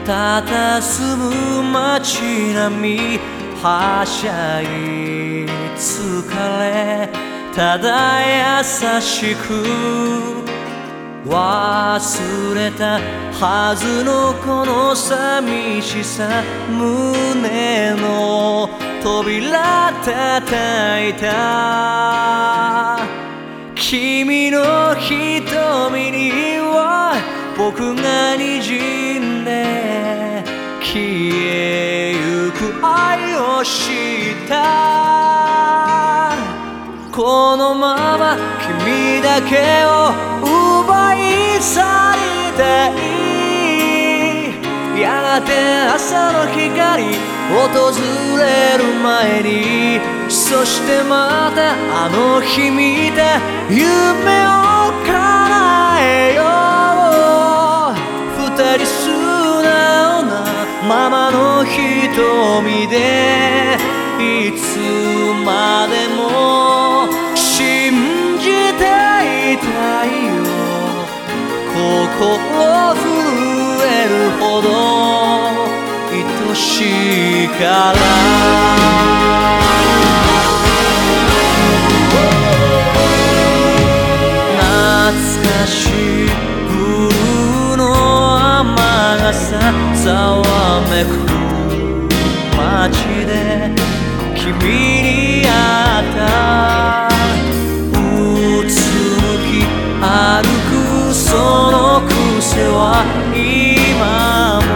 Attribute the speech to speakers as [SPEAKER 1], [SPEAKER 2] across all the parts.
[SPEAKER 1] に佇む街並みはしゃい疲れただ優しく忘れたはずのこの寂しさ胸の扉叩いた。君の瞳には僕が滲を知ったこのまま君だけを奪い去りたいやがて朝の光訪れる前にそしてまたあの日見た夢を叶えよう。二人素直なままの瞳で。いつまでも信じていたいよ。心震えるほど愛しいから。懐かしいブルーの雨傘ざわめく街で君に会ったうつむき歩くその癖は今も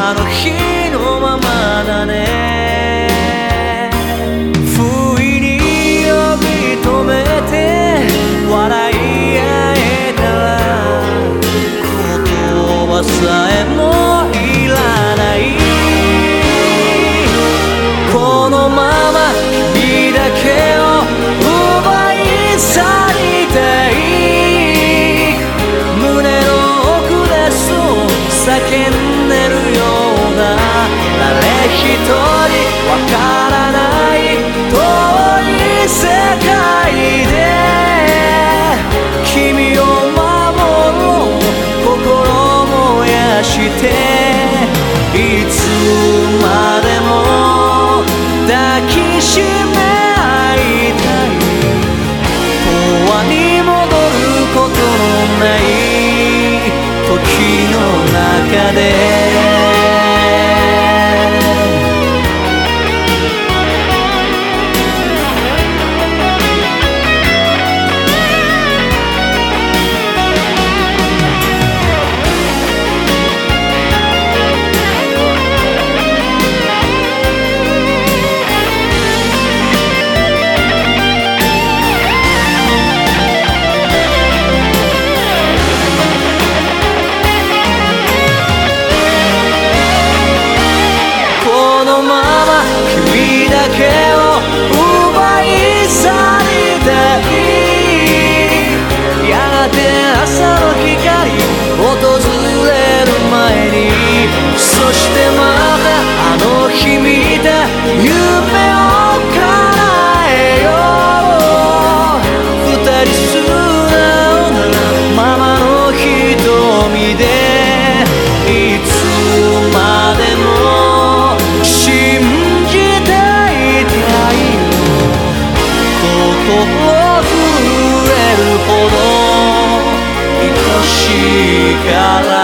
[SPEAKER 1] あの日のままだねのまま君だけを奪い去りたい胸の奥でそう叫んでるような誰一人わからない遠い世界で君を守ろう心燃やしていつまでしめ合いたい。永遠に戻ることのない時の中で。まま君だけ震